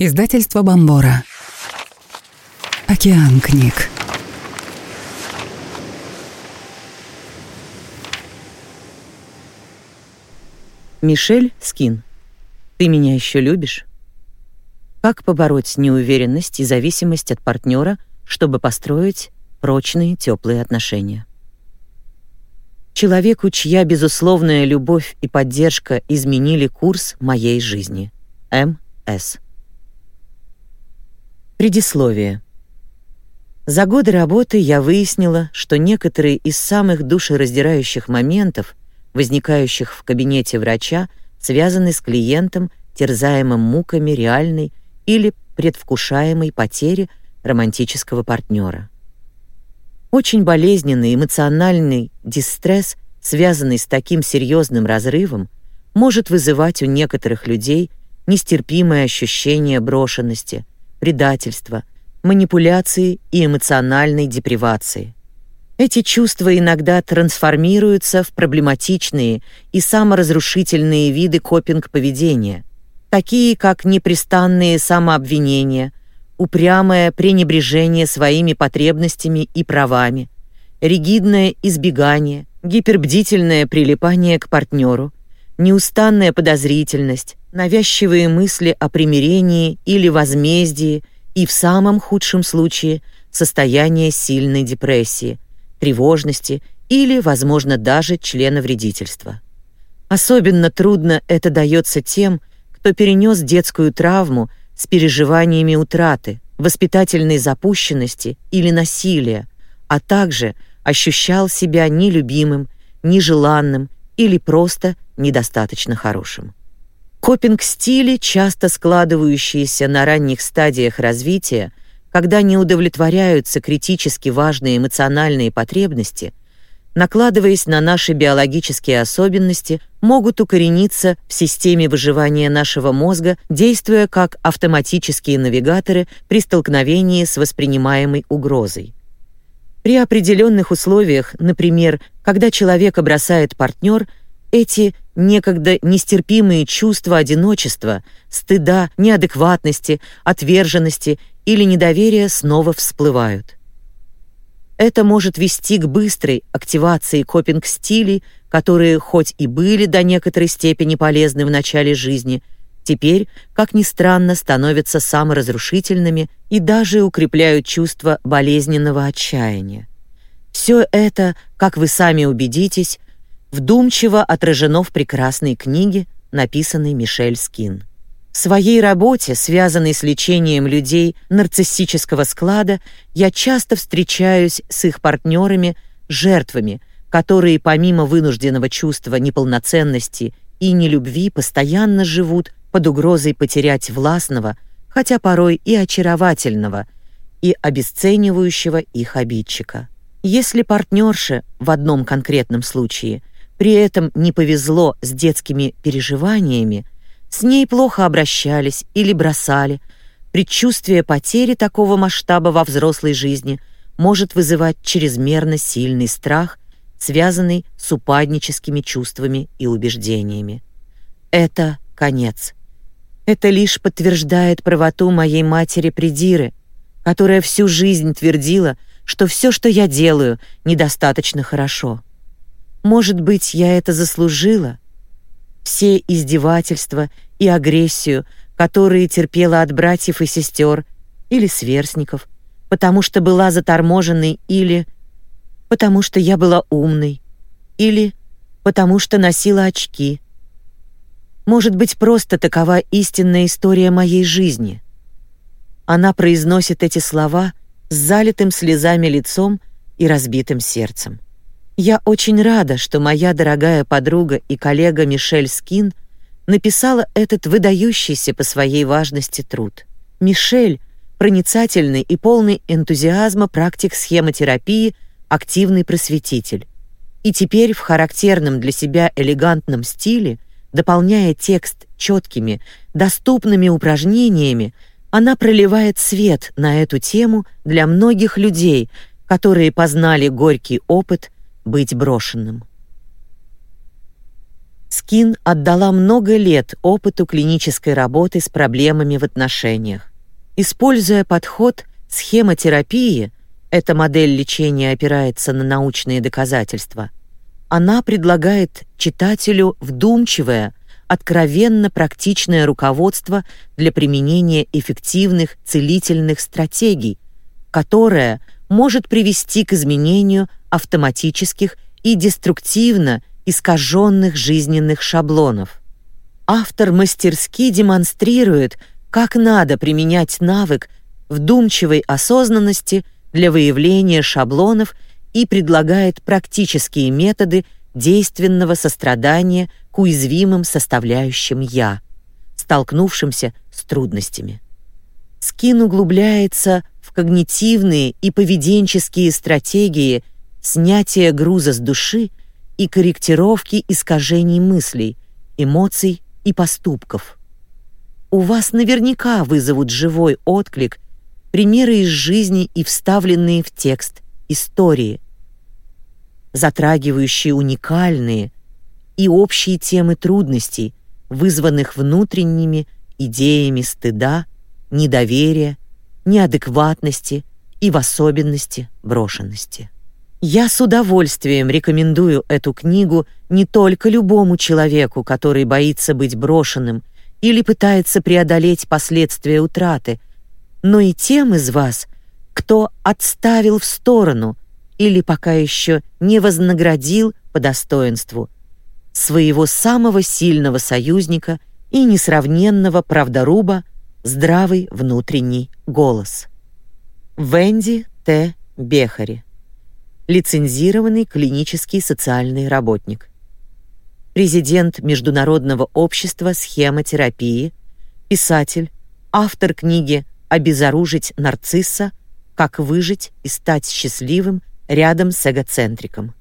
Издательство Бомбора. Океан книг. Мишель Скин. Ты меня еще любишь? Как побороть неуверенность и зависимость от партнера, чтобы построить прочные теплые отношения? Человеку, чья безусловная любовь и поддержка изменили курс моей жизни. М.С. Предисловие. За годы работы я выяснила, что некоторые из самых душераздирающих моментов, возникающих в кабинете врача, связаны с клиентом, терзаемым муками реальной или предвкушаемой потери романтического партнера. Очень болезненный эмоциональный дистресс, связанный с таким серьезным разрывом, может вызывать у некоторых людей нестерпимое ощущение брошенности, предательства, манипуляции и эмоциональной депривации. Эти чувства иногда трансформируются в проблематичные и саморазрушительные виды копинг-поведения, такие как непрестанные самообвинения, упрямое пренебрежение своими потребностями и правами, ригидное избегание, гипербдительное прилипание к партнеру, неустанная подозрительность, навязчивые мысли о примирении или возмездии и в самом худшем случае состояние сильной депрессии, тревожности или, возможно, даже членовредительства. Особенно трудно это дается тем, кто перенес детскую травму с переживаниями утраты, воспитательной запущенности или насилия, а также ощущал себя нелюбимым, нежеланным или просто недостаточно хорошим. Копинг-стили, часто складывающиеся на ранних стадиях развития, когда не удовлетворяются критически важные эмоциональные потребности – накладываясь на наши биологические особенности, могут укорениться в системе выживания нашего мозга, действуя как автоматические навигаторы при столкновении с воспринимаемой угрозой. При определенных условиях, например, когда человека бросает партнер, эти некогда нестерпимые чувства одиночества, стыда, неадекватности, отверженности или недоверия снова всплывают. Это может вести к быстрой активации копинг-стилей, которые хоть и были до некоторой степени полезны в начале жизни, теперь, как ни странно, становятся саморазрушительными и даже укрепляют чувство болезненного отчаяния. Все это, как вы сами убедитесь, вдумчиво отражено в прекрасной книге, написанной Мишель Скин. В своей работе, связанной с лечением людей нарциссического склада, я часто встречаюсь с их партнерами, жертвами, которые помимо вынужденного чувства неполноценности и нелюбви постоянно живут под угрозой потерять властного, хотя порой и очаровательного, и обесценивающего их обидчика. Если партнерше в одном конкретном случае при этом не повезло с детскими переживаниями, с ней плохо обращались или бросали. Предчувствие потери такого масштаба во взрослой жизни может вызывать чрезмерно сильный страх, связанный с упадническими чувствами и убеждениями. Это конец. Это лишь подтверждает правоту моей матери Придиры, которая всю жизнь твердила, что все, что я делаю, недостаточно хорошо. Может быть, я это заслужила, все издевательства и агрессию, которые терпела от братьев и сестер или сверстников, потому что была заторможенной или потому что я была умной или потому что носила очки. Может быть, просто такова истинная история моей жизни. Она произносит эти слова с залитым слезами лицом и разбитым сердцем. Я очень рада, что моя дорогая подруга и коллега Мишель Скин написала этот выдающийся по своей важности труд. Мишель проницательный и полный энтузиазма практик схемотерапии, активный просветитель. И теперь в характерном для себя элегантном стиле, дополняя текст четкими, доступными упражнениями, она проливает свет на эту тему для многих людей, которые познали горький опыт быть брошенным. Скин отдала много лет опыту клинической работы с проблемами в отношениях. Используя подход схемотерапии, эта модель лечения опирается на научные доказательства, она предлагает читателю вдумчивое, откровенно практичное руководство для применения эффективных целительных стратегий, которое может привести к изменению автоматических и деструктивно искаженных жизненных шаблонов. Автор мастерски демонстрирует, как надо применять навык вдумчивой осознанности для выявления шаблонов и предлагает практические методы действенного сострадания к уязвимым составляющим «я», столкнувшимся с трудностями. Скин углубляется когнитивные и поведенческие стратегии снятия груза с души и корректировки искажений мыслей, эмоций и поступков. У вас наверняка вызовут живой отклик примеры из жизни и вставленные в текст истории, затрагивающие уникальные и общие темы трудностей, вызванных внутренними идеями стыда, недоверия, неадекватности и в особенности брошенности. Я с удовольствием рекомендую эту книгу не только любому человеку, который боится быть брошенным или пытается преодолеть последствия утраты, но и тем из вас, кто отставил в сторону или пока еще не вознаградил по достоинству своего самого сильного союзника и несравненного правдоруба здравый внутренний голос. Венди Т. Бехари лицензированный клинический социальный работник. Президент Международного общества схемотерапии, писатель, автор книги «Обезоружить нарцисса. Как выжить и стать счастливым рядом с эгоцентриком».